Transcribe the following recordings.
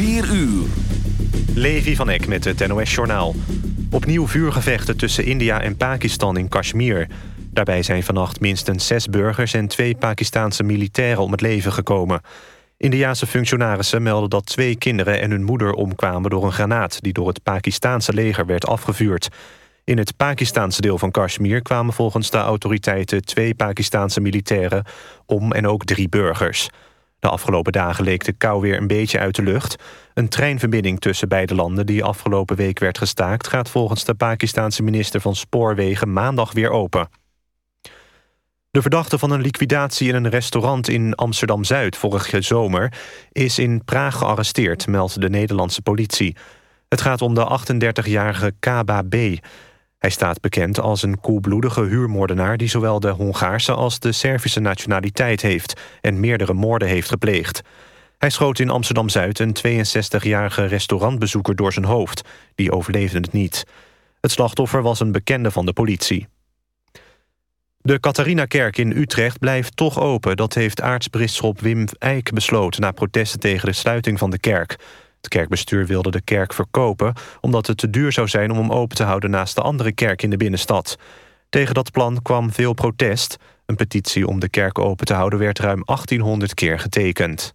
4 uur. Levi van Eck met het NOS-journaal. Opnieuw vuurgevechten tussen India en Pakistan in Kashmir. Daarbij zijn vannacht minstens zes burgers en twee Pakistaanse militairen om het leven gekomen. Indiaanse functionarissen melden dat twee kinderen en hun moeder omkwamen door een granaat... die door het Pakistaanse leger werd afgevuurd. In het Pakistaanse deel van Kashmir kwamen volgens de autoriteiten... twee Pakistaanse militairen om en ook drie burgers. De afgelopen dagen leek de kou weer een beetje uit de lucht. Een treinverbinding tussen beide landen die afgelopen week werd gestaakt... gaat volgens de Pakistaanse minister van Spoorwegen maandag weer open. De verdachte van een liquidatie in een restaurant in Amsterdam-Zuid vorige zomer... is in Praag gearresteerd, meldt de Nederlandse politie. Het gaat om de 38-jarige Kaba B. Hij staat bekend als een koelbloedige huurmoordenaar... die zowel de Hongaarse als de Servische nationaliteit heeft... en meerdere moorden heeft gepleegd. Hij schoot in Amsterdam-Zuid een 62-jarige restaurantbezoeker door zijn hoofd. Die overleefde het niet. Het slachtoffer was een bekende van de politie. De Catharina-kerk in Utrecht blijft toch open. Dat heeft aartsbisschop Wim Eijk besloten... na protesten tegen de sluiting van de kerk. Het kerkbestuur wilde de kerk verkopen... omdat het te duur zou zijn om hem open te houden... naast de andere kerk in de binnenstad. Tegen dat plan kwam veel protest. Een petitie om de kerk open te houden... werd ruim 1800 keer getekend.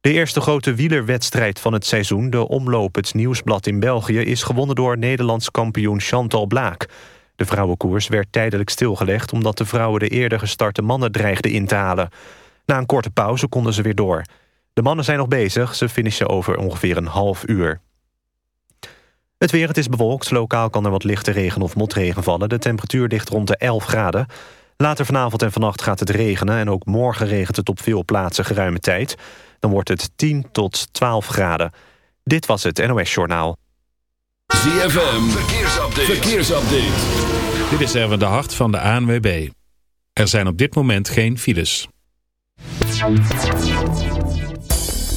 De eerste grote wielerwedstrijd van het seizoen... de Omloop het Nieuwsblad in België... is gewonnen door Nederlands kampioen Chantal Blaak... De vrouwenkoers werd tijdelijk stilgelegd... omdat de vrouwen de eerder gestarte mannen dreigden in te halen. Na een korte pauze konden ze weer door. De mannen zijn nog bezig, ze finishen over ongeveer een half uur. Het weer, het is bewolkt. Lokaal kan er wat lichte regen of motregen vallen. De temperatuur ligt rond de 11 graden. Later vanavond en vannacht gaat het regenen... en ook morgen regent het op veel plaatsen geruime tijd. Dan wordt het 10 tot 12 graden. Dit was het NOS Journaal. ZFM, verkeersupdate. verkeersupdate. Dit is Erwin de Hart van de ANWB. Er zijn op dit moment geen files.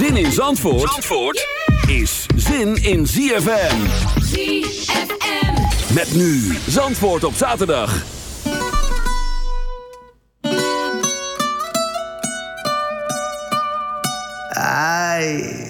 Zin in Zandvoort, Zandvoort is zin in ZFM. ZFM. Met nu Zandvoort op zaterdag. Ai.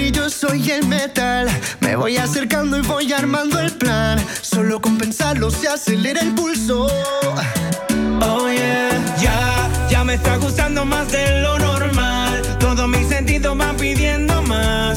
y yo soy el metal. Me voy acercando y voy armando el plan. Solo con pensarlo se acelera el pulso. Oh yeah, ya, ya me está gustando más de lo normal. Todos mis sentidos van pidiendo más.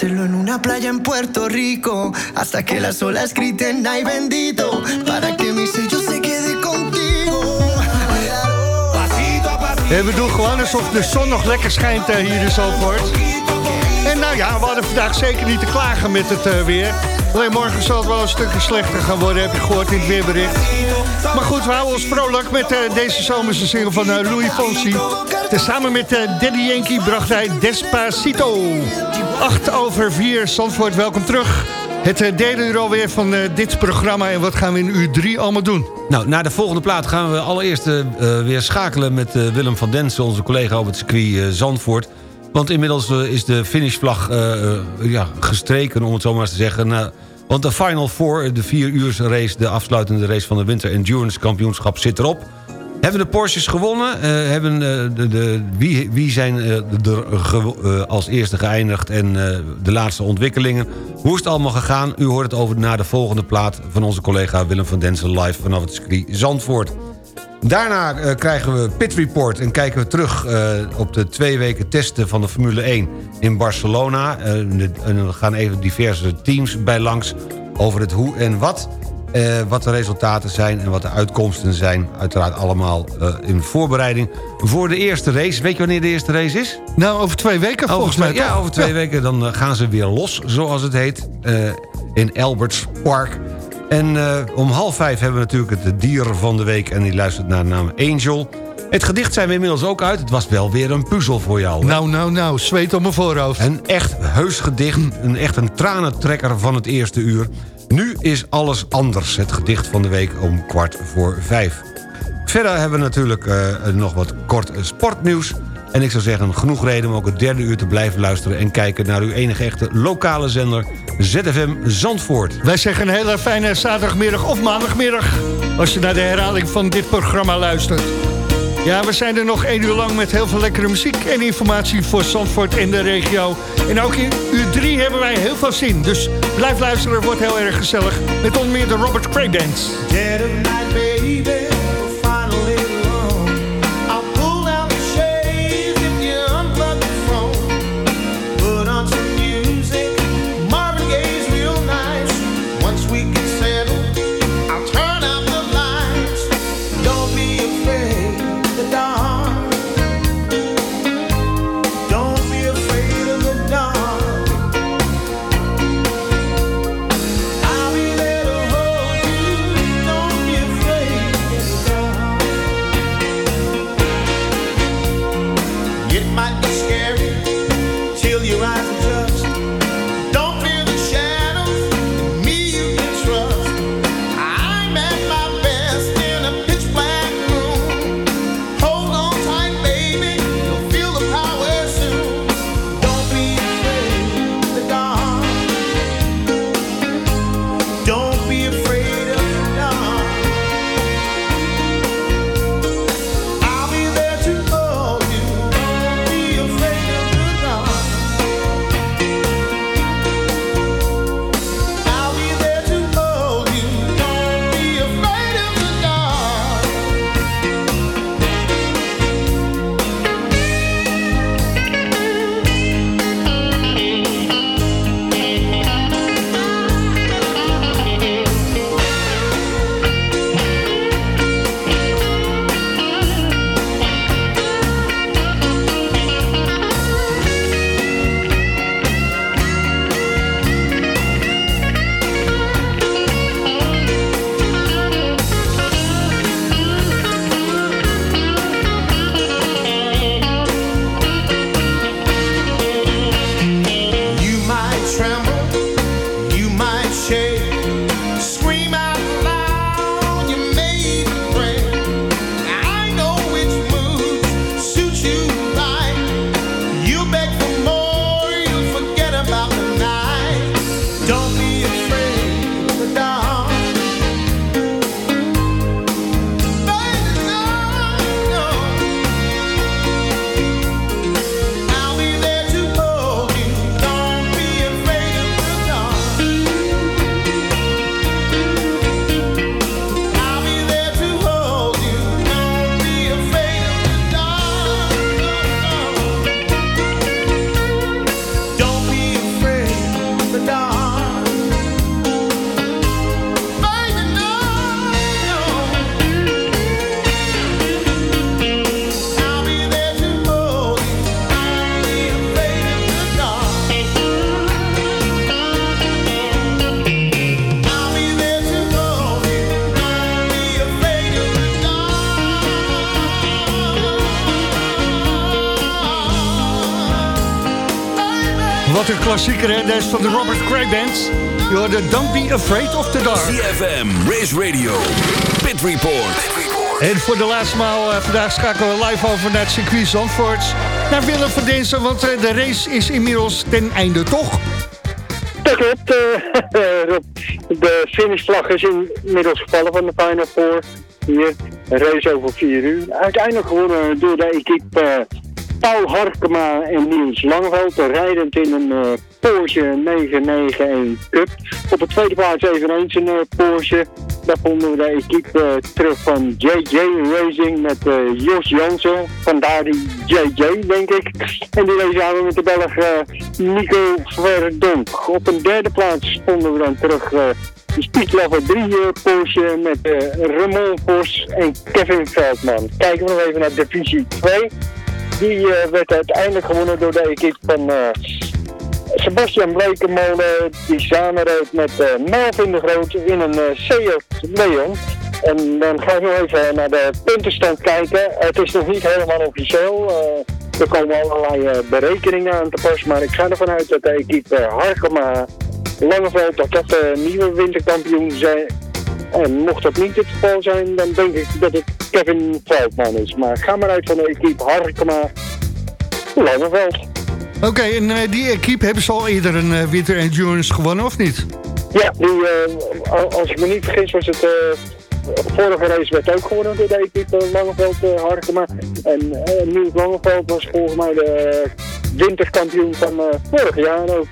Hacerlo en una playa en Puerto Rico hasta que las olas griten ay bendito para que mi sello se quede contigo. Pasito a pasito. En we doen gewoon alsof de zon nog lekker schijnt eh, hier in Zandvoort. En nou ja, we hadden vandaag zeker niet te klagen met het eh, weer. Alleen morgen zal het wel een stukje slechter gaan worden, heb je gehoord in het weerbericht. Maar goed, we houden ons vrolijk met eh, deze zomerse single van eh, Louis Fonsi. Tezamen met eh, Daddy Yankee bracht hij Despacito. 8 over 4, Zandvoort, welkom terug. Het derde uur alweer van dit programma. En wat gaan we in uur 3 allemaal doen? Nou, naar de volgende plaat gaan we allereerst weer schakelen met Willem van Densen... onze collega op het circuit Zandvoort. Want inmiddels is de finishvlag eh, ja, gestreken, om het zo maar eens te zeggen. Want de Final Four, de vier uur race... de afsluitende race van de Winter Endurance Kampioenschap zit erop. Hebben de Porsches gewonnen? Eh, hebben, eh, de, de, wie, wie zijn eh, er als eerste geëindigd en de laatste ontwikkelingen? Hoe is het allemaal gegaan? U hoort het over na de volgende plaat van onze collega Willem van Densen live vanaf het circuit Zandvoort. Daarna eh, krijgen we Pit Report en kijken we terug eh, op de twee weken testen van de Formule 1 in Barcelona. Eh, en we gaan even diverse teams bij langs over het hoe en wat. Wat de resultaten zijn en wat de uitkomsten zijn. Uiteraard allemaal in voorbereiding voor de eerste race. Weet je wanneer de eerste race is? Nou, over twee weken volgens mij Ja, over twee Ja. weken dan gaan ze weer los, zoals het heet. in Alberts Park. En eh, om half vijf hebben we natuurlijk het dier van de week... en die luistert naar de naam Angel. Het gedicht zijn we inmiddels ook uit. Het was wel weer een puzzel voor jou. hè? Nou, nou, nou, zweet op mijn voorhoofd. Een echt heus gedicht. Een echt een tranentrekker van het eerste uur. Nu is alles anders. Het gedicht van de week om kwart voor vijf. Verder hebben we natuurlijk eh, nog wat kort sportnieuws. En ik zou zeggen, genoeg reden om ook het derde uur te blijven luisteren... en kijken naar uw enige echte lokale zender... ZFM Zandvoort. Wij zeggen een hele fijne zaterdagmiddag of maandagmiddag... als je naar de herhaling van dit programma luistert. Ja, we zijn er nog één uur lang met heel veel lekkere muziek... en informatie voor Zandvoort en de regio. En ook in uur drie hebben wij heel veel zin. Dus blijf luisteren, wordt heel erg gezellig. Met onder meer de Robert Cray Band. Klassieker, hè? Deze van de Robert Cray Band. Je hoorde Don't Be Afraid of the Dark. CFM, Race Radio, Pit Report. En voor de laatste maal eh, vandaag schakelen we live over naar het circuit Zandvoort. Naar Willem van Dinsen, want eh, de race is inmiddels ten einde, toch? Dat klopt. eh, Rob. de finishvlag is inmiddels gevallen van de Final Four. Hier, een race over 4 uur. Uiteindelijk gewonnen door de equipe eh, Paul Harkema en Niels Langeveld. Rijdend in een eh, Porsche 991 Cup. Op de tweede plaats eveneens een eh, Porsche. Daar vonden we de equipe eh, terug van JJ Racing met Jos Jansen. Vandaar die JJ, denk ik. En die race samen met de Belg Nico Verdonk. Op een derde plaats vonden we dan terug de Speedlover 3 eh, Porsche met Ramon Vos en Kevin Veldman. Kijken we nog even naar divisie 2. Die eh, werd uiteindelijk gewonnen door de equipe van... eh, Sebastian Blekemolen die samenreed met eh, Melvin de Groot in een Seat Leon. En dan ga ik nog even naar de puntenstand kijken. Het is nog niet helemaal officieel. er komen allerlei berekeningen aan te pas. Maar ik ga ervan uit dat de equipe Harkema Langeveld dat dat de nieuwe winterkampioen zijn. En mocht dat niet het geval zijn, dan denk ik dat het Kevin Veldman is. Maar ga maar uit van de equipe Harkema Langeveld. Oké, en eh, die equipe hebben ze al eerder een eh, Winter Endurance gewonnen, of niet? Ja, die, eh, al- als ik me niet vergis was het... vorige race werd ook gewonnen door de equipe Langeveld uh, Harkema. En Niels Langeveld was volgens mij de winterkampioen van vorig jaar ook.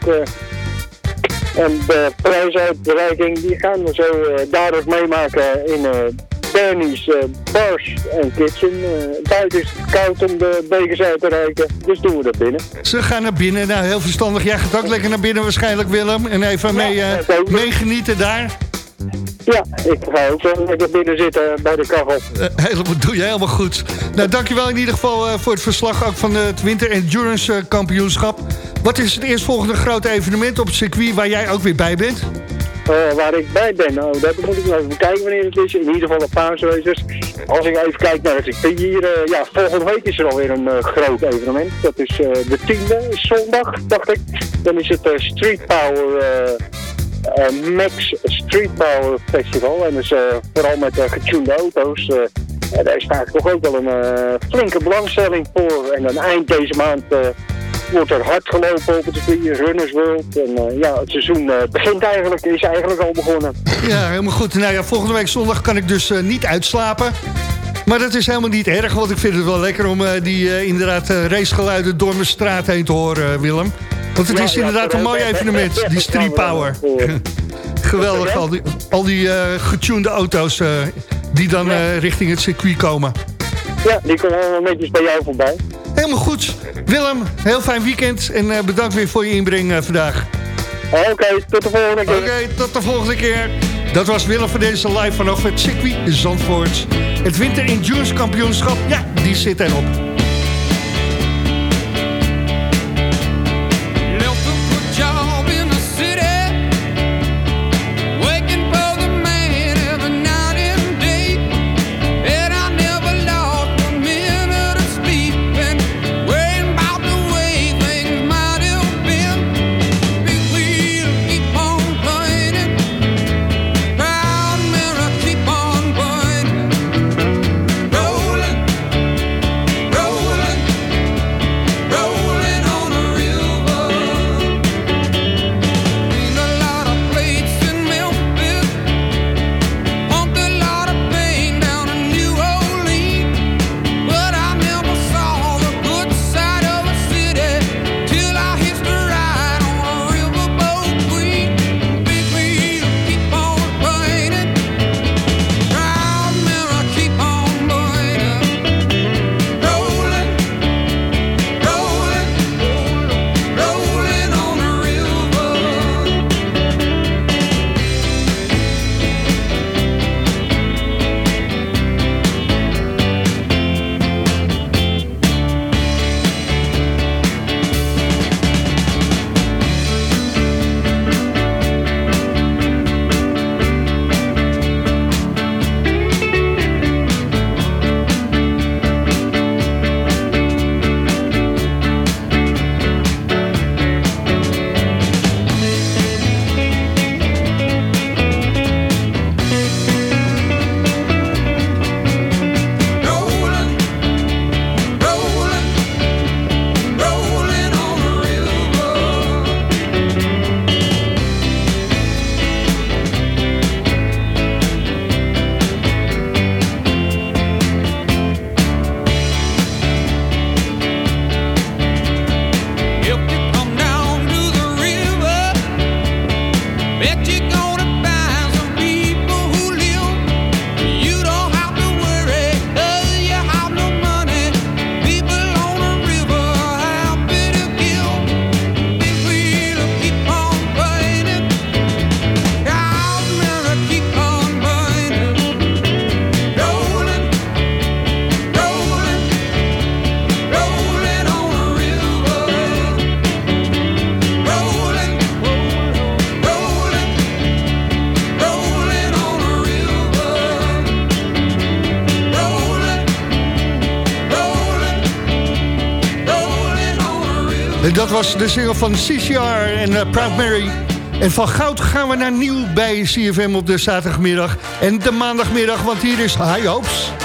En de prijsuitreiking die gaan we zo eh, ook meemaken in eh Bernie's eh, Bars en Kitchen. Eh, buiten is het koud om de bekers uit te reiken, dus doen we dat binnen. Ze gaan naar binnen. Nou, heel verstandig. Jij gaat ook lekker naar binnen waarschijnlijk, Willem. En even mee, meegenieten daar. Ja, ik ga ook wel lekker binnen zitten bij de kachel. Eh, helemaal, doe je helemaal goed. Nou, dankjewel in ieder geval eh, voor het verslag ook van het Winter Endurance eh, Kampioenschap. Wat is het eerstvolgende grote evenement op het circuit waar jij ook weer bij bent? Eh, waar ik bij ben, nou, dat moet ik nog even kijken wanneer het is. In ieder geval de paasracers. Als ik even kijk naar het circuit hier, eh, ja, volgende week is er alweer een eh, groot evenement. Dat is eh, de tiende, zondag, dacht ik. Dan is het eh, Street Power, eh, eh, Max Street Power Festival. En dus eh, vooral met uh, getunede auto's. eh, ja, daar is vaak toch ook wel een eh, flinke belangstelling voor. En dan eind deze maand eh, wordt er hard gelopen op het circuit, Runners World. En eh, ja, het seizoen eh, begint eigenlijk, is eigenlijk al begonnen. Ja, helemaal goed. Nou volgende week zondag kan ik dus eh, niet uitslapen. Maar dat is helemaal niet erg, want ik vind het wel lekker om eh, die eh, inderdaad eh, racegeluiden door mijn straat heen te horen, eh, Willem. Want het is inderdaad een mooi evenement, die Street Power. Geweldig, al die, al die eh, getunede auto's eh, die dan eh, richting het circuit komen. Ja, die komen allemaal netjes bij jou voorbij. Helemaal goed. Willem, heel fijn weekend en eh, bedankt weer voor je inbreng eh, vandaag. Oké, tot de volgende keer. Oké, tot de volgende keer. Dat was Willem van deze live vanaf het circuit Zandvoort. Het Winter Endurance Kampioenschap, ja, die zit erop. Van CCR en eh, Proud Mary. En van goud gaan we naar nieuw bij CFM op de zaterdagmiddag en de maandagmiddag, want hier is High Hopes.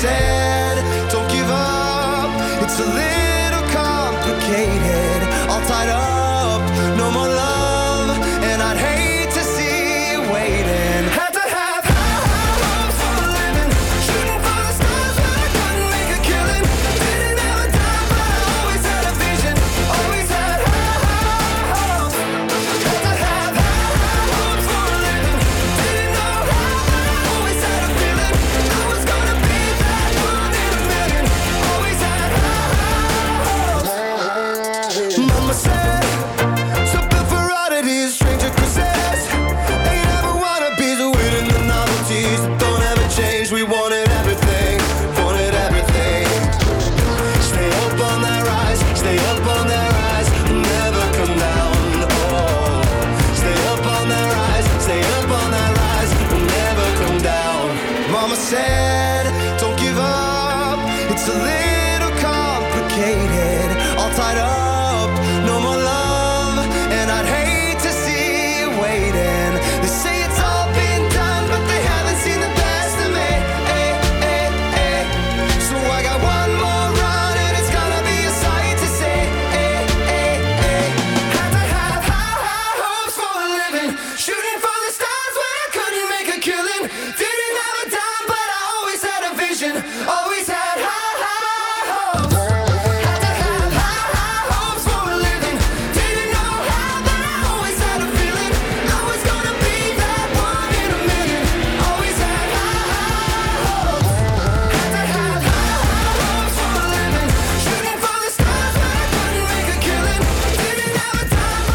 said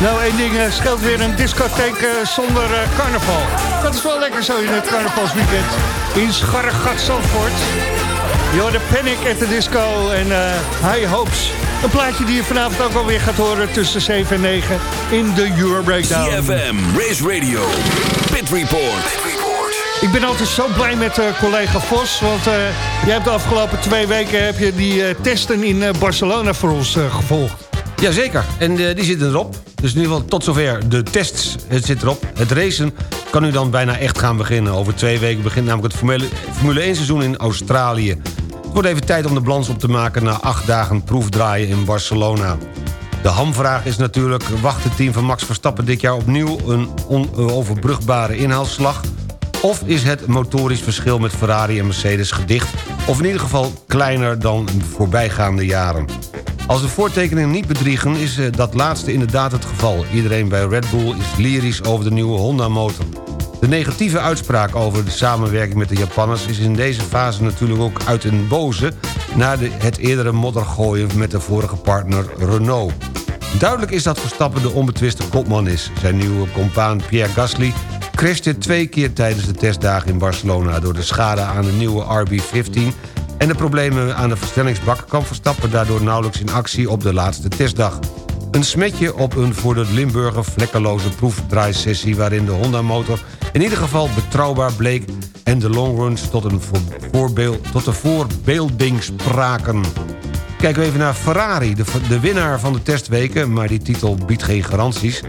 Nou, één ding scheelt weer een discotheek eh, zonder eh, carnaval. Dat is wel lekker zo in het carnavalsweekend. In Scharregat Zandvoort. Hoort de Panic at the Disco en High Hopes. Een plaatje die je vanavond ook alweer gaat horen tussen 7 en 9 in de Euro Breakdown. CFM, Race Radio, Pit Report. Ik ben altijd zo blij met collega Vos, want jij hebt de afgelopen twee weken heb je die testen in Barcelona voor ons gevolgd. Jazeker, en eh, die zitten erop. Dus in ieder geval tot zover de tests. Het zit erop. Het racen kan nu dan bijna echt gaan beginnen. Over twee weken begint namelijk het Formule, Formule 1 seizoen in Australië. Het wordt even tijd om de balans op te maken... na acht dagen proefdraaien in Barcelona. De hamvraag is natuurlijk... wacht het team van Max Verstappen dit jaar opnieuw... een onoverbrugbare inhaalslag? Of is het motorisch verschil met Ferrari en Mercedes gedicht... of in ieder geval kleiner dan voorbijgaande jaren? Als de voortekeningen niet bedriegen is eh, dat laatste inderdaad het geval. Iedereen bij Red Bull is lyrisch over de nieuwe Honda-motor. De negatieve uitspraak over de samenwerking met de Japanners... is in deze fase natuurlijk ook uit een boze... na de, het eerdere moddergooien met de vorige partner Renault. Duidelijk is dat Verstappen de onbetwiste kopman is. Zijn nieuwe compaan Pierre Gasly crashte twee keer tijdens de testdagen in Barcelona... door de schade aan de nieuwe RB15 en de problemen aan de versnellingsbak... kwam Verstappen daardoor nauwelijks in actie op de laatste testdag. Een smetje op een voor de Limburger vlekkeloze proefdraaisessie... waarin de Honda-motor in ieder geval betrouwbaar bleek... en de longruns tot, een voor, voorbeeld, tot de voorbeelding spraken. Kijken we even naar Ferrari, de, de winnaar van de testweken... maar die titel biedt geen garanties.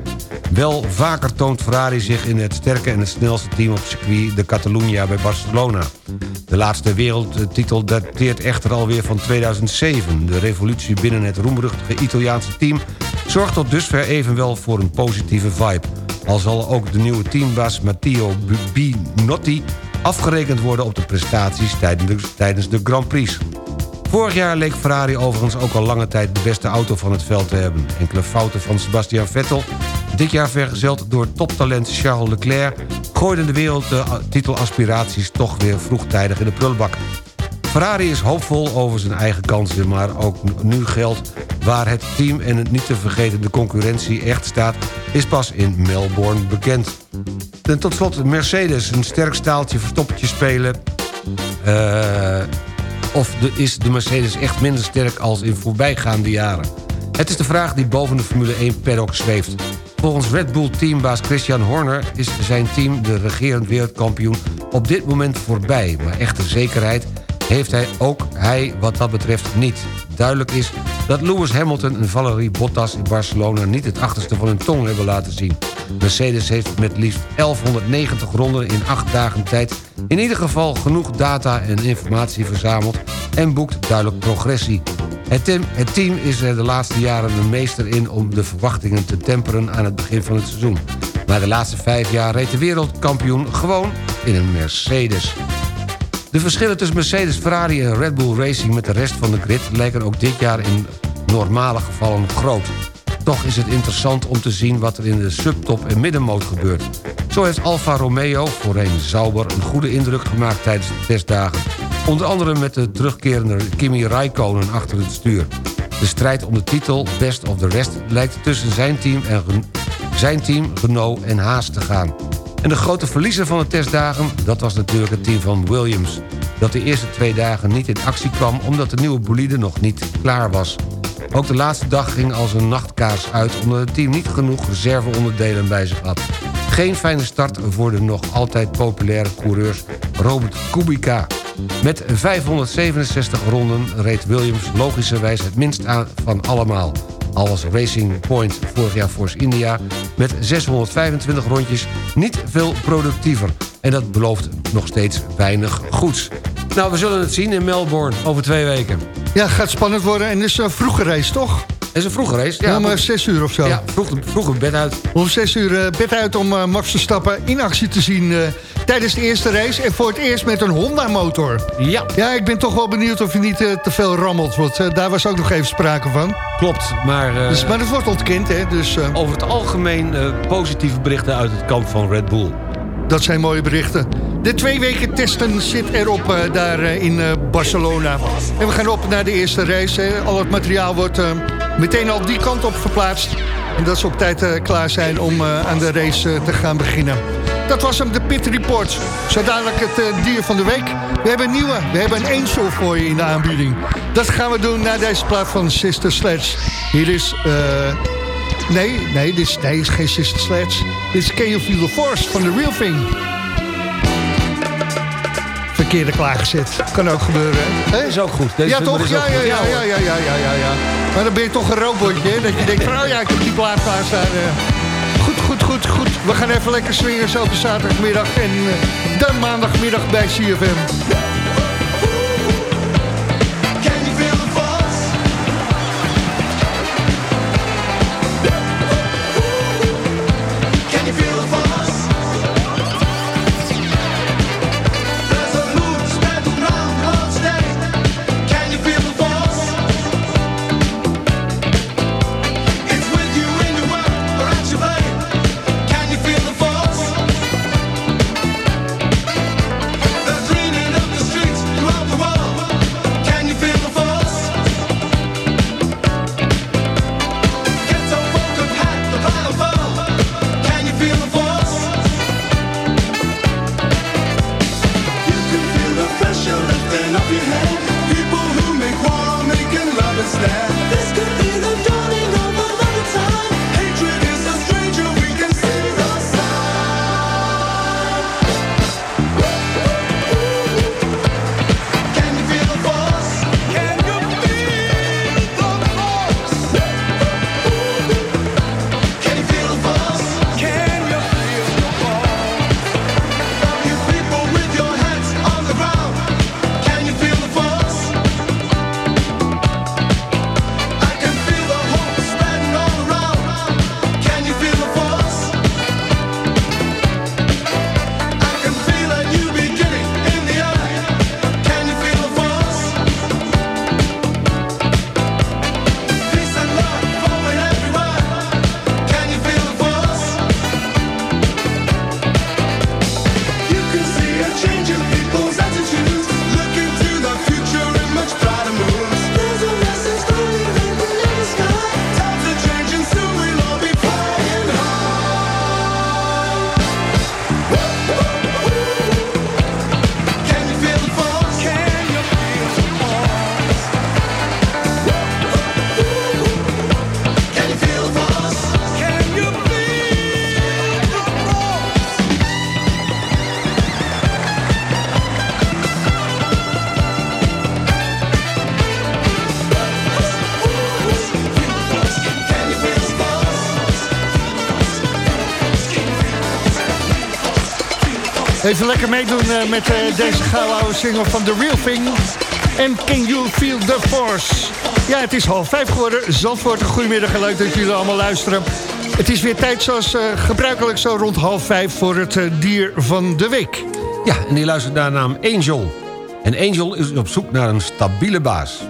Wel vaker toont Ferrari zich in het sterke en het snelste team op circuit... de Catalunya bij Barcelona. De laatste wereldtitel dateert echter alweer van 2007. De revolutie binnen het roemruchtige Italiaanse team... zorgt tot dusver evenwel voor een positieve vibe. Al zal ook de nieuwe teambaas Matteo Binotti... afgerekend worden op de prestaties tijdens de, Grand Prix. Vorig jaar leek Ferrari overigens ook al lange tijd de beste auto van het veld te hebben. Enkele fouten van Sebastian Vettel, dit jaar vergezeld door toptalent Charles Leclerc... gooiden de wereldtitelaspiraties toch weer vroegtijdig in de prullenbak. Ferrari is hoopvol over zijn eigen kansen, maar ook nu geldt... waar het team en het niet te vergeten de concurrentie echt staat... is pas in Melbourne bekend. En tot slot Mercedes, een sterk staaltje verstoppertje spelen... Eh, of de, is de Mercedes echt minder sterk als in voorbijgaande jaren? Het is de vraag die boven de Formule 1 paddock zweeft. Volgens Red Bull teambaas Christian Horner is zijn team de regerend wereldkampioen op dit moment voorbij. Maar echte zekerheid heeft hij ook hij wat dat betreft niet. Duidelijk is dat Lewis Hamilton en Valerie Bottas in Barcelona niet het achterste van hun tong hebben laten zien. Mercedes heeft met liefst 1190 ronden in 8 dagen tijd in ieder geval genoeg data en informatie verzameld en boekt duidelijk progressie. Het team, is er de laatste jaren een meester in om de verwachtingen te temperen aan het begin van het seizoen. Maar de laatste vijf jaar reed de wereldkampioen gewoon in een Mercedes. De verschillen tussen Mercedes, Ferrari en Red Bull Racing met de rest van de grid lijken ook dit jaar in normale gevallen groot. Toch is het interessant om te zien wat er in de subtop en middenmoot gebeurt. Zo heeft Alfa Romeo, voorheen Sauber, een goede indruk gemaakt tijdens de testdagen. Onder andere met de terugkerende Kimi Raikkonen achter het stuur. De strijd om de titel Best of the Rest lijkt tussen zijn team, en, zijn team Renault en Haas te gaan. En de grote verliezer van de testdagen, dat was natuurlijk het team van Williams. Dat de eerste twee dagen niet in actie kwam omdat de nieuwe bolide nog niet klaar was. Ook de laatste dag ging als een nachtkaars uit... omdat het team niet genoeg reserveonderdelen bij zich had. Geen fijne start voor de nog altijd populaire coureurs Robert Kubica... Met 567 ronden reed Williams logischerwijs het minst aan van allemaal. Al was Racing Point vorig jaar Force India met 625 rondjes niet veel productiever. En dat belooft nog steeds weinig goeds. Nou, we zullen het zien in Melbourne over twee weken. Ja, gaat spannend worden. En het is een vroege race, toch? Het is een vroege race, ja. Om eh, zes uur of zo. Ja, vroeg, vroeg bed uit. Om zes uur eh, bed uit om uh, Max Verstappen in actie te zien eh, tijdens de eerste race. En voor het eerst met een Honda-motor. Ja. Ja, ik ben toch wel benieuwd of hij niet te veel rammelt. Want daar was ook nog even sprake van. Klopt, maar... Dus, maar dat wordt ontkend, hè. Dus, over het algemeen positieve berichten uit het kamp van Red Bull. dat zijn mooie berichten. De twee weken testen zit erop eh, daar eh, in eh, Barcelona. En we gaan op naar de eerste race. Hè. Al het materiaal wordt meteen al die kant op verplaatst. En dat ze op tijd klaar zijn om aan de race te gaan beginnen. Dat was hem, de Pit Report. Zo dadelijk het dier van de week. We hebben een nieuwe, we hebben een eensel voor je in de aanbieding. Dat gaan we doen na deze plaat van Sister Sledge. Hier is... nee, nee, dit is, nee, is geen Sister Sledge. Dit is Can You Feel the Force van The Real Thing. Verkeerde klaargezet. Kan ook gebeuren, hè? Is ook goed. Deze ja, toch? Ja, ja, ja, Ja, ja, ja, ja, ja, ja, ja. Maar dan ben je toch een robotje, hè? Dat je denkt van, oh ja, ik heb die plaat klaarstaan. eh. Goed, goed, goed, goed. We gaan even lekker swingen zo op de zaterdagmiddag en eh, dan maandagmiddag bij CFM. Even lekker meedoen eh, met eh, deze gouden oude single van The Real Thing. En Can You Feel the Force? Ja, het is half vijf geworden. Zandvoort, een goedemiddag en leuk dat jullie allemaal luisteren. Het is weer tijd zoals eh, gebruikelijk zo rond half vijf voor het dier van de week. Ja, en die luistert naar naam Angel. En Angel is op zoek naar een stabiele baas.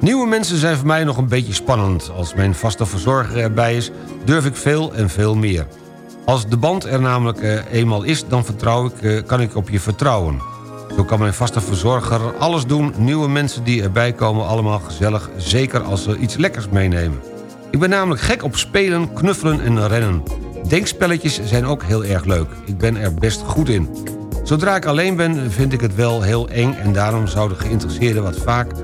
Nieuwe mensen zijn voor mij nog een beetje spannend. Als mijn vaste verzorger erbij is, durf ik veel en veel meer. Als de band er namelijk eh, eenmaal is, dan vertrouw ik, eh, kan ik op je vertrouwen. Zo kan mijn vaste verzorger alles doen. Nieuwe mensen die erbij komen, allemaal gezellig. Zeker als ze iets lekkers meenemen. Ik ben namelijk gek op spelen, knuffelen en rennen. Denkspelletjes zijn ook heel erg leuk. Ik ben er best goed in. Zodra ik alleen ben, vind ik het wel heel eng... en daarom zouden geïnteresseerden wat vaker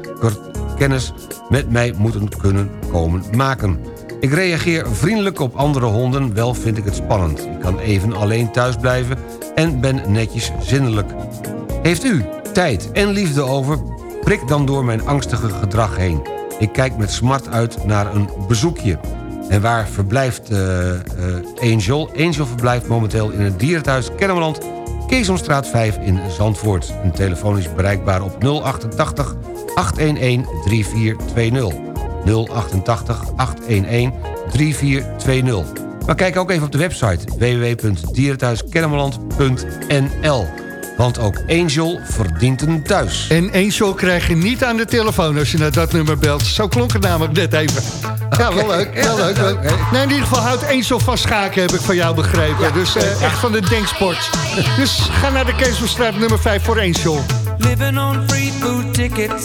kennis met mij moeten kunnen komen maken. Ik reageer vriendelijk op andere honden, wel vind ik het spannend. Ik kan even alleen thuis blijven en ben netjes zinnelijk. Heeft u tijd en liefde over... prik dan door mijn angstige gedrag heen. Ik kijk met smart uit naar een bezoekje. En waar verblijft eh, eh, Angel? Angel verblijft momenteel in het dierenthuis Kennemerland... Keesomstraat 5 in Zandvoort. Een telefoon is bereikbaar op 088 811 3420. 088 811 3420. Maar kijk ook even op de website www.dierenthuiskennemerland.nl. Want ook Angel verdient een thuis. En Angel krijg je niet aan de telefoon als je naar dat nummer belt. Zo klonk het namelijk net even. Ja, wel leuk. Wel leuk. leuk. Nee, in ieder geval houdt Angel van schaken, heb ik van jou begrepen. Dus eh, echt van de denksport. Dus ga naar de Keesomstraat nummer 5 voor Angel. Living on free food tickets.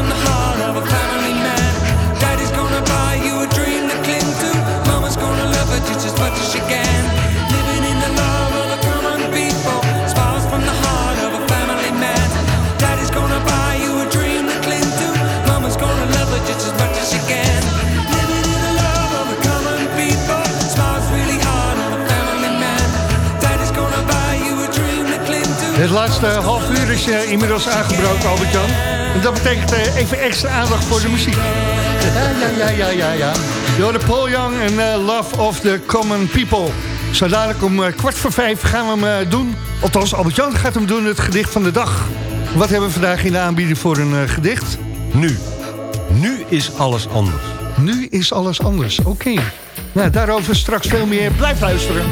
From the heart Het laatste half uur is eh, inmiddels aangebroken, Albert-Jan. En dat betekent eh, even extra aandacht voor de muziek. Ja, ja, ja, ja, ja. ja. Door de Paul Young en eh, Love of the Common People. Zo dadelijk om kwart voor vijf gaan we hem doen. Althans, Albert-Jan gaat hem doen, het gedicht van de dag. Wat hebben we vandaag in de aanbieding voor een gedicht? Nu. Nu is alles anders. Nu is alles anders, oké. Nou, daarover straks veel meer. Blijf luisteren.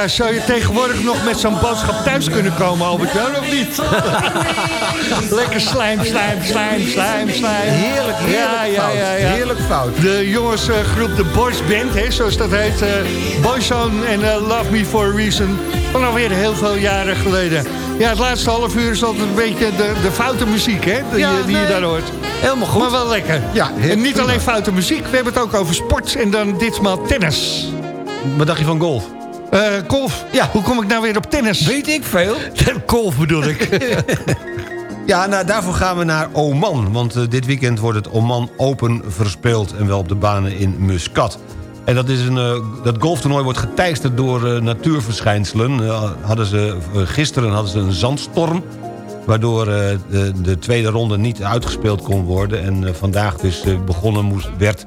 Ja, zou je tegenwoordig nog met zo'n boodschap thuis kunnen komen, Albert Jan, of niet? Lekker slijm, slijm, slijm, slijm, slijm. Heerlijk, heerlijk ja, ja, ja, ja. fout. Heerlijk fout. De jongensgroep de Boys Band, hè, zoals dat heet. eh Boyzone en eh, Love Me For A Reason. Van alweer heel veel jaren geleden. Ja, het laatste half uur is altijd een beetje de, de foute muziek, hè? Die, Ja, die je daar hoort. Helemaal goed. Maar wel lekker. Ja, en niet prima. alleen foute muziek, we hebben het ook over sport. En dan ditmaal tennis. Wat dacht je van golf? Golf. Ja. Hoe kom ik nou weer op tennis? Weet ik veel. golf bedoel ik. Ja, nou, daarvoor gaan we naar Oman. Want eh, dit weekend wordt het Oman Open verspeeld. En wel op de banen in Muscat. En dat, is een, eh, dat golftoernooi wordt geteisterd door eh, natuurverschijnselen. Hadden ze, gisteren hadden ze een zandstorm. Waardoor de, de tweede ronde niet uitgespeeld kon worden. En vandaag dus begonnen moest, werd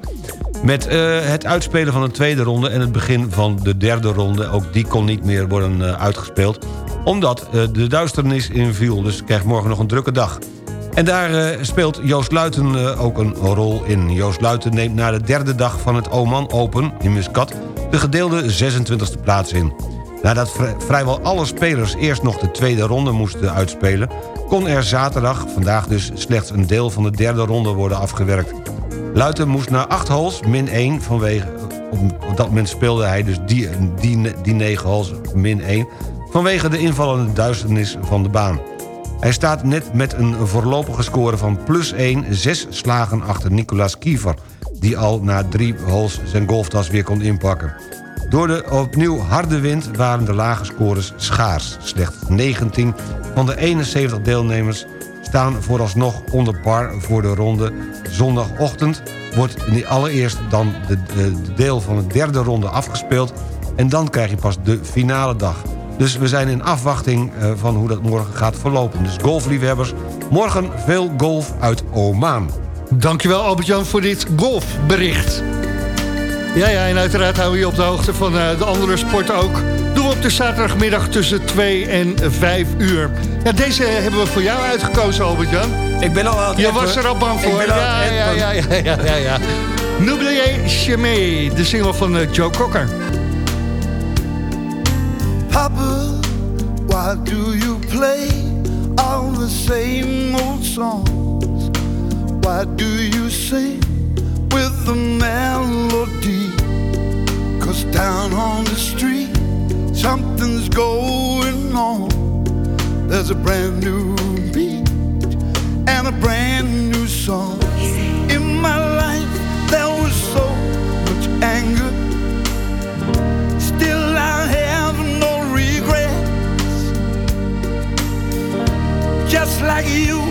met eh, het uitspelen van de tweede ronde... en het begin van de derde ronde. Ook die kon niet meer worden eh, uitgespeeld. Omdat eh, de duisternis inviel. Dus krijgt morgen nog een drukke dag. En daar speelt Joost Luiten ook een rol in. Joost Luiten neemt na de derde dag van het Oman Open in Muscat... de gedeelde 26e plaats in. Nadat vri- vrijwel alle spelers eerst nog de tweede ronde moesten uitspelen... kon er zaterdag, vandaag dus, slechts een deel van de derde ronde worden afgewerkt. Luiten moest naar acht holes, min 1, vanwege... Op, dat moment speelde hij dus die, die, die negen holes, min 1... vanwege de invallende duisternis van de baan. Hij staat net met een voorlopige score van plus 1, zes slagen achter Nicolas Kiefer... die al na drie holes zijn golftas weer kon inpakken. Door de opnieuw harde wind waren de lage scores schaars. Slechts 19 van de 71 deelnemers staan vooralsnog onder par voor de ronde. Zondagochtend wordt allereerst dan de, de, de deel van de derde ronde afgespeeld... en dan krijg je pas de finale dag. Dus we zijn in afwachting eh, van hoe dat morgen gaat verlopen. Dus golfliefhebbers, morgen veel golf uit Oman. Dankjewel Albert-Jan voor dit golfbericht. Ja, ja, en uiteraard houden we je op de hoogte van eh, de andere sporten ook. Op de zaterdagmiddag tussen 2 en 5 uur. Ja, deze hebben we voor jou uitgekozen, Albert-Jan. Ik ben al aan het Je was er al bang Ik voor. ben al Ja, ja, ja, ja, ja, ja, ja. N'oubliez jamais, de single van eh, Joe Cocker. Papa, why do you play all the same old songs? Why do you sing with the melody? Cause down on the street, something's going on. There's a brand new beat and a brand new song. In my life, there was so much anger. Still, I have no regrets. Just like you,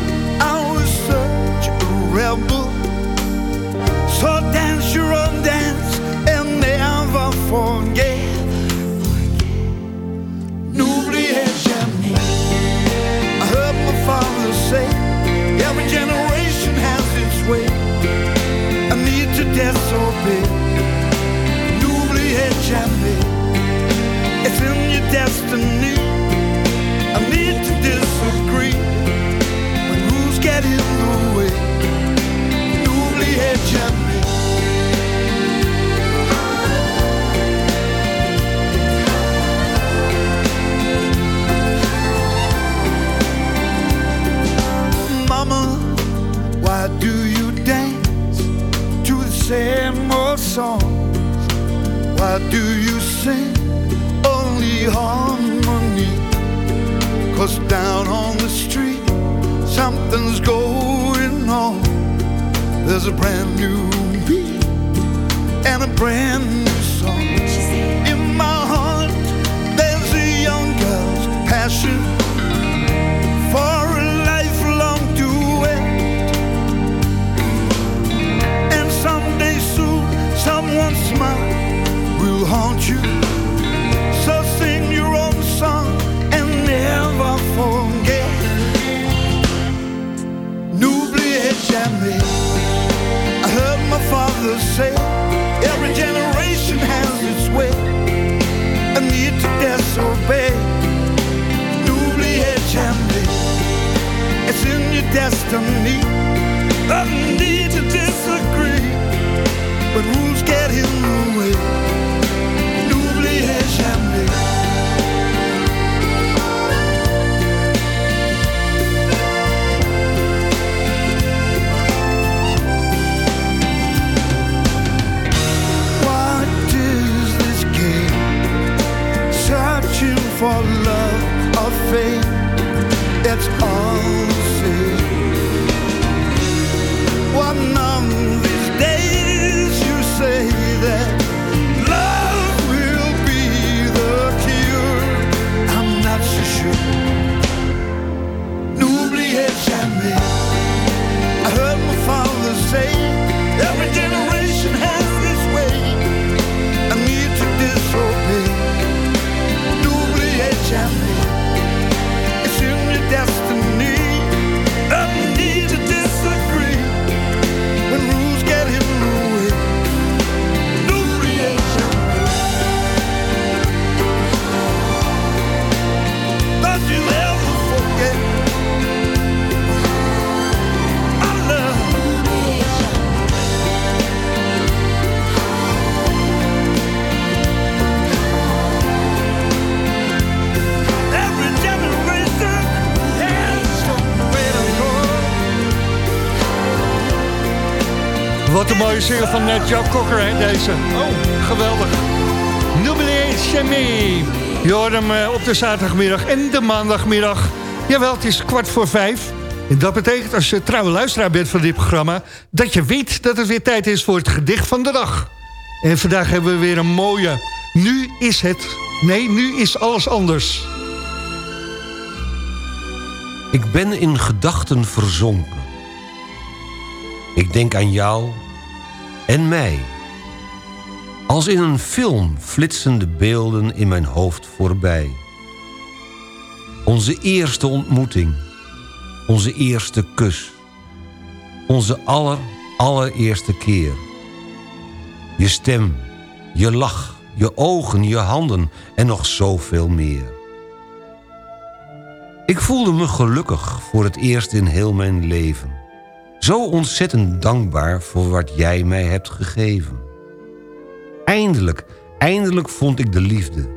Why do you sing only harmony? Cause down on the street, something's going on. There's a brand new beat and a brand new destiny. I heard my father say, Every generation has its way, I need to disobey. Noobly HMV, it's in your destiny, not in need to disagree, but rules get in the for love or fame, it's all the same. One of these days you say that love will be the cure. I'm not so sure. N'oubliez jamais. I heard my father say. Wat een mooie single van eh, Joe Cocker, hè, deze. Oh, geweldig. Nouvelle Chemie. Je hoort hem uh, op de zaterdagmiddag en de maandagmiddag. Jawel, het is kwart voor vijf. En dat betekent als je trouwe luisteraar bent van dit programma... dat je weet dat het weer tijd is voor het gedicht van de dag. En vandaag hebben we weer een mooie... Nu is het... Nee, nu is alles anders. Ik ben in gedachten verzonken. Ik denk aan jou en mij. Als in een film flitsen de beelden in mijn hoofd voorbij. Onze eerste ontmoeting. Onze eerste kus. Onze aller, allereerste keer. Je stem, je lach, je ogen, je handen en nog zoveel meer. Ik voelde me gelukkig voor het eerst in heel mijn leven. Zo ontzettend dankbaar voor wat jij mij hebt gegeven. Eindelijk, eindelijk vond ik de liefde,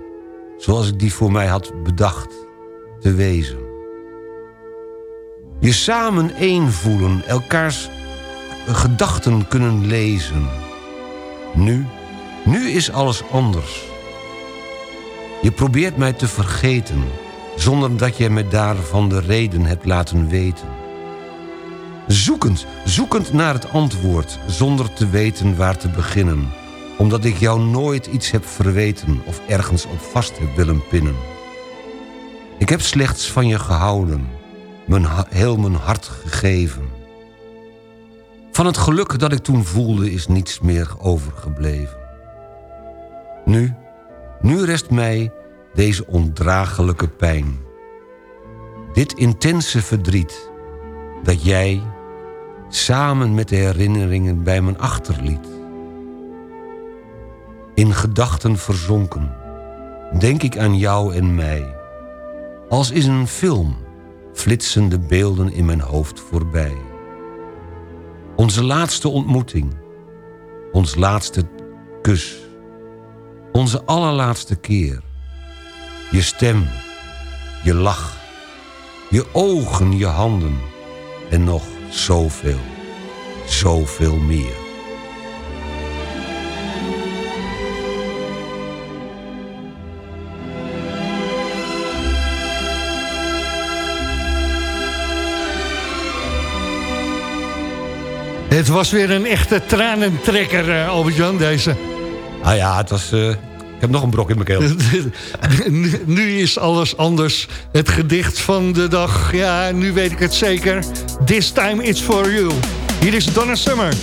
zoals ik die voor mij had bedacht, te wezen. Je samen één voelen, elkaars gedachten kunnen lezen. Nu, nu is alles anders. Je probeert mij te vergeten, zonder dat jij me daarvan de reden hebt laten weten. Zoekend, zoekend naar het antwoord, zonder te weten waar te beginnen. Omdat ik jou nooit iets heb verweten of ergens op vast heb willen pinnen. Ik heb slechts van je gehouden, mijn, heel mijn hart gegeven. Van het geluk dat ik toen voelde is niets meer overgebleven. Nu, nu rest mij deze ondraaglijke pijn. Dit intense verdriet dat jij samen met de herinneringen bij me achterliet. In gedachten verzonken, denk ik aan jou en mij. Als is een film flitsen de beelden in mijn hoofd voorbij. Onze laatste ontmoeting, ons laatste kus, onze allerlaatste keer. Je stem, je lach, je ogen, je handen en nog zoveel, zoveel meer. Het was weer een echte tranentrekker, uh, Albert-Jan, deze. Ah ja, het was... Uh, ik heb nog een brok in mijn keel. nu, nu is alles anders. Het gedicht van de dag, ja, nu weet ik het zeker. This time it's for you. Hier is Donna Summer.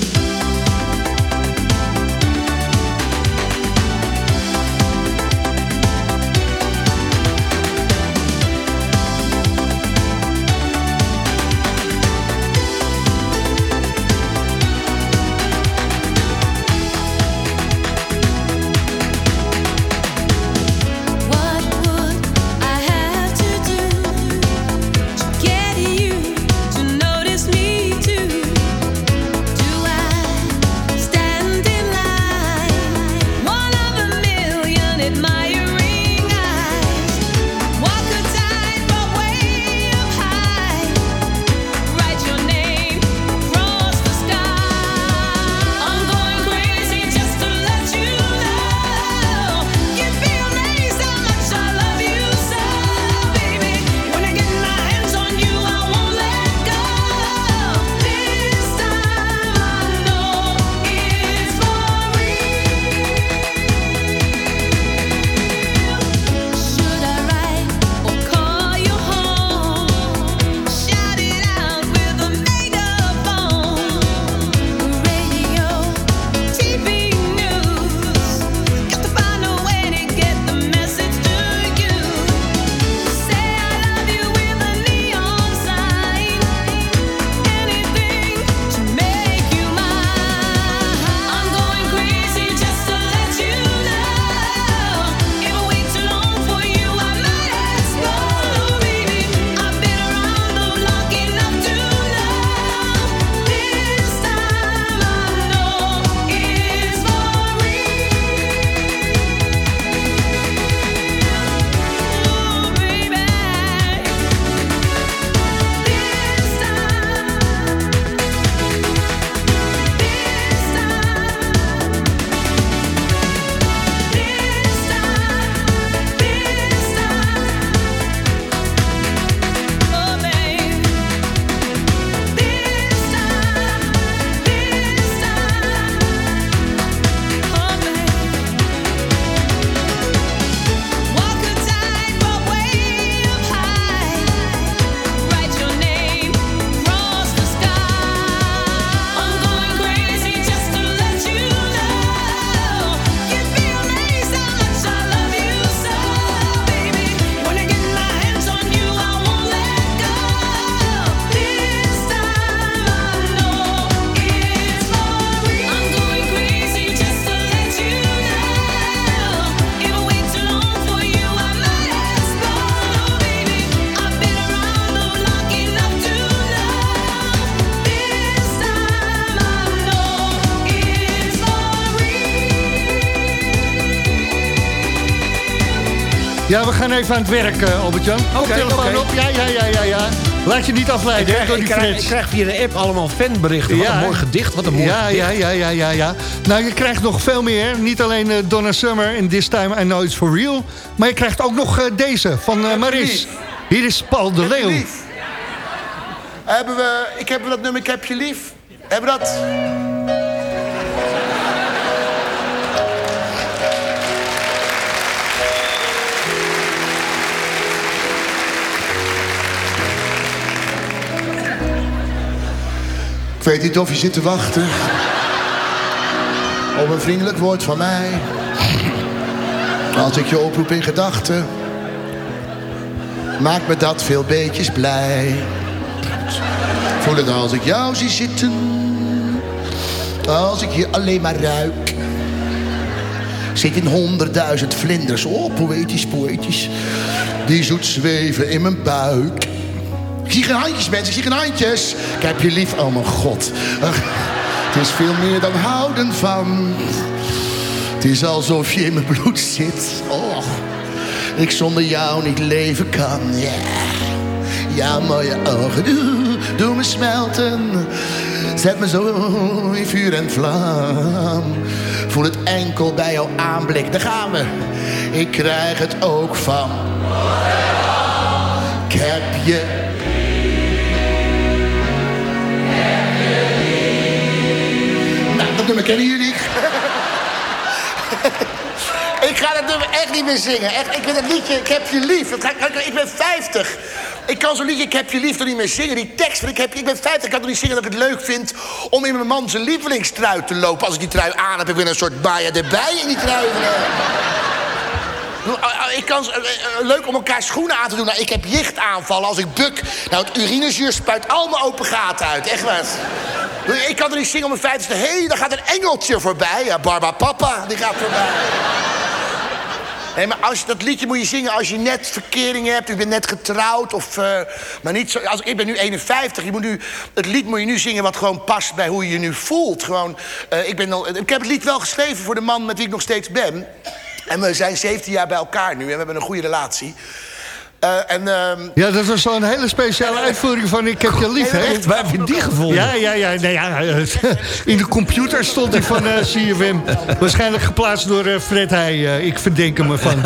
Gaan even aan het werk, eh, Albert-Jan. Oké, telefoon op. Ja, ja, ja, ja, ja. Laat je niet Ik afleiden hè, krijg, door ik, die krijg, ik via de app allemaal fanberichten. Wat Ja. een mooi gedicht, wat een mooi ja, gedicht. ja, ja, ja, ja, ja. Nou, je krijgt nog veel meer. Niet alleen eh, Donna Summer en This Time I Know It's For Real. Maar je krijgt ook nog eh, deze van Maris. Hier is Paul de Leeuw. Hebben we, ik heb dat nummer, ik heb je lief. Hebben we dat? Weet niet of je zit te wachten op een vriendelijk woord van mij. Als ik je oproep in gedachten, maakt me dat veel beetjes blij. Voel het als ik jou zie zitten, als ik je alleen maar ruik. Zit in honderdduizend vlinders, oh poëtisch, poëtisch, die zoet zweven in mijn buik. Zie geen handjes, mensen, zie geen handjes. Ik heb je lief, oh mijn god. Het is veel meer dan houden van. Het is alsof je in mijn bloed zit. Oh, ik zonder jou niet leven kan. Ja, ja mooie ogen, doe, doe me smelten. Zet me zo in vuur en vlam. Voel het enkel bij jouw aanblik, daar gaan we. Ik krijg het ook van. Ik heb je Nummer kennen jullie. ik ga dat nummer echt niet meer zingen. Echt, ik ben het liedje Ik heb je lief. Ik, ben 50. Ik kan zo'n liedje Ik heb je lief niet meer zingen. Die tekst van ik, heb, ik ben 50. Ik kan toch niet zingen dat ik het leuk vind... om in mijn man zijn lievelingstrui te lopen. Als ik die trui aan heb, ik ben een soort baia erbij in die trui. Ik kan, eh, eh, leuk om elkaar schoenen aan te doen. Nou, ik heb jichtaanvallen als ik buk. Nou, het urinezuur spuit al mijn open gaten uit. Echt waar. Ik kan er niet zingen om mijn vijftigste. Hé, daar gaat een engeltje voorbij. Ja, Barba Papa, die gaat voorbij. Nee, maar als je, dat liedje moet je zingen als je net verkering hebt. Je bent net getrouwd. Of, eh, maar niet zo, als, ik ben nu 51. Je moet nu, het lied moet je nu zingen wat gewoon past bij hoe je je nu voelt. Gewoon, eh, ik, ben al, ik heb het lied wel geschreven voor de man met wie ik nog steeds ben. En we zijn 17 jaar bij elkaar nu en we hebben een goede relatie. Eh, en, ehm, Ja, dat was zo'n hele speciale uitvoering van Ik heb je lief, hè? Echt, waar heb je die gevonden? Ja, ja, ja. Nee, ja eh, in de computer stond die van eh CFM. Waarschijnlijk geplaatst door eh, Fred Heij. eh, ik verdenk hem ervan.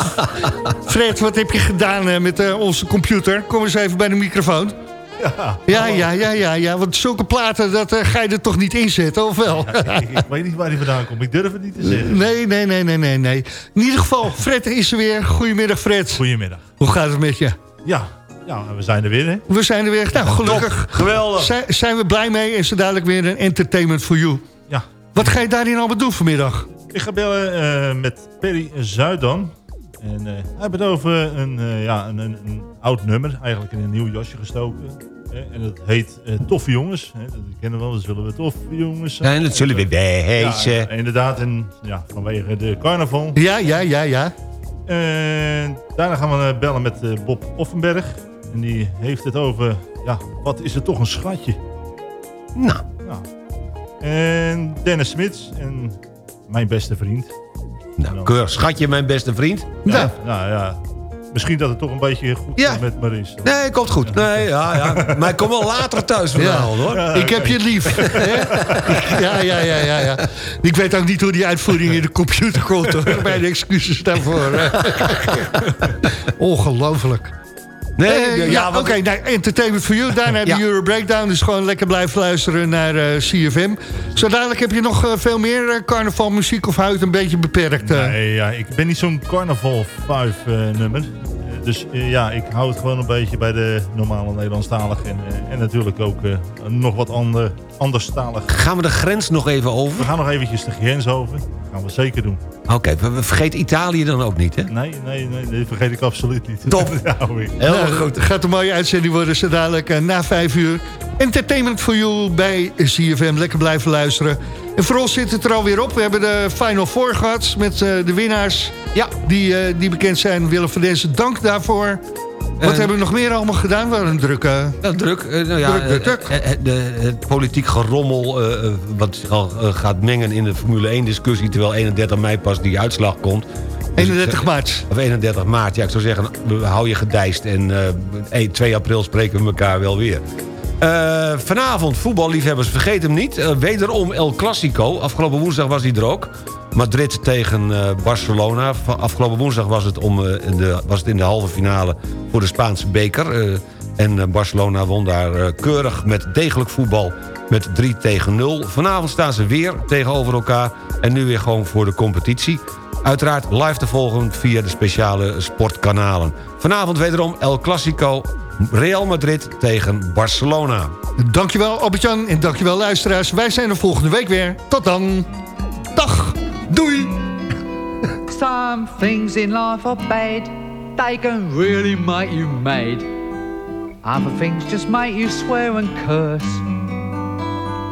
Fred, wat heb je gedaan eh, met eh, onze computer? Kom eens even bij de microfoon. Ja, Ja, ja, ja, ja, ja. Want zulke platen, dat eh, ga je er toch niet inzetten, of wel? ik weet niet waar die vandaan komt. Ik durf het niet te zeggen. Nee, nee, nee, nee, nee, nee. In ieder geval, Fred is er weer. Goedemiddag, Fred. Goedemiddag. Hoe gaat het met je? Ja, ja we zijn er weer, hè? We zijn er weer. Nou, gelukkig. Geweldig. Zijn, zijn we blij mee? Is er dadelijk weer een entertainment for you? Ja. Wat ga je daarin allemaal doen vanmiddag? Ik ga bellen eh, met Perry Zuidam. En eh, hij heeft het over een, eh, ja, een, een, een oud nummer, eigenlijk in een nieuw jasje gestoken. Eh, en dat heet eh, Toffe Jongens. Dat kennen we wel, dat zullen we toffe jongens zijn. En dat zullen we wezen. Ja, inderdaad, en, ja, vanwege de carnaval. Ja, ja, ja, ja. En daarna gaan we eh, bellen met eh, Bob Offenberg. En die heeft het over, ja, wat is er toch een schatje? Nou. En Dennis Smits en mijn beste vriend. Nou, keurig. Schatje, mijn beste vriend. Ja, nou ja. Misschien dat het toch een beetje goed Ja. met Maris. Nee, komt goed. Nee, ja, ja. Maar ik kom wel later thuis vanavond, hoor. Ik heb je lief. ja, ja, ja, ja, ja. Ik weet ook niet hoe die uitvoering in de computer komt. Hoor. Mijn excuses daarvoor. Ongelooflijk. Nee, Eh, ja, ja, want- oké. nou, entertainment for you. Daarna Ja. de Euro Breakdown. Dus gewoon lekker blijven luisteren naar eh, CFM. Zo dadelijk heb je nog eh, veel meer carnavalmuziek of houdt het een beetje beperkt? Nee, ja, ik ben niet zo'n Carnaval 5 eh, nummer. Dus ja, ik hou het gewoon een beetje bij de normale Nederlandstalig. En, en natuurlijk ook eh, nog wat ander, anderstalig. Gaan we de grens nog even over? We gaan nog eventjes de grens over. gaan we zeker doen. Oké, we- we vergeet Italië dan ook niet, hè? Nee, nee, nee, dat vergeet ik absoluut niet. Top. Nou, Het gaat een mooie uitzending worden zo dadelijk eh, na vijf uur. Entertainment for you bij CFM. Lekker blijven luisteren. En voor ons zit het er alweer op. We hebben de Final Four gehad met eh, de winnaars. Ja. Die, eh, die bekend zijn. Willem van Dezen, dank daarvoor. Wat hebben we nog meer allemaal gedaan? Wel een drukke... Ja, druk. eh, nou ja, Druk, druk, druk. eh, eh, het politiek gerommel wat zich al gaat mengen in de Formule 1 discussie... terwijl 31 mei pas die uitslag komt. 31 maart. Of 31 maart, ja, ik zou zeggen, hou je gedijst. En 1, 2 april spreken we elkaar wel weer. Eh, vanavond, voetballiefhebbers, vergeet hem niet. Eh, wederom El Clasico. Afgelopen woensdag was hij er ook. Madrid tegen eh, Barcelona. Afgelopen woensdag was het, om, in de, was het in de halve finale voor de Spaanse beker. En Barcelona won daar keurig met degelijk voetbal met 3 tegen 0. Vanavond staan ze weer tegenover elkaar. En nu weer gewoon voor de competitie. Uiteraard live te volgen via de speciale sportkanalen. Vanavond wederom El Clasico. Real Madrid tegen Barcelona. Dankjewel Albert-Jan en dankjewel luisteraars. Wij zijn er volgende week weer. Tot dan. Dag. Doei. Some things in life are bad. They can really make you mad. Other things just make you swear and curse.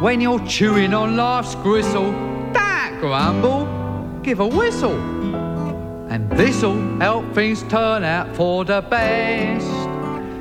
When you're chewing on life's gristle, don't grumble, give a whistle. And this'll help things turn out for the best.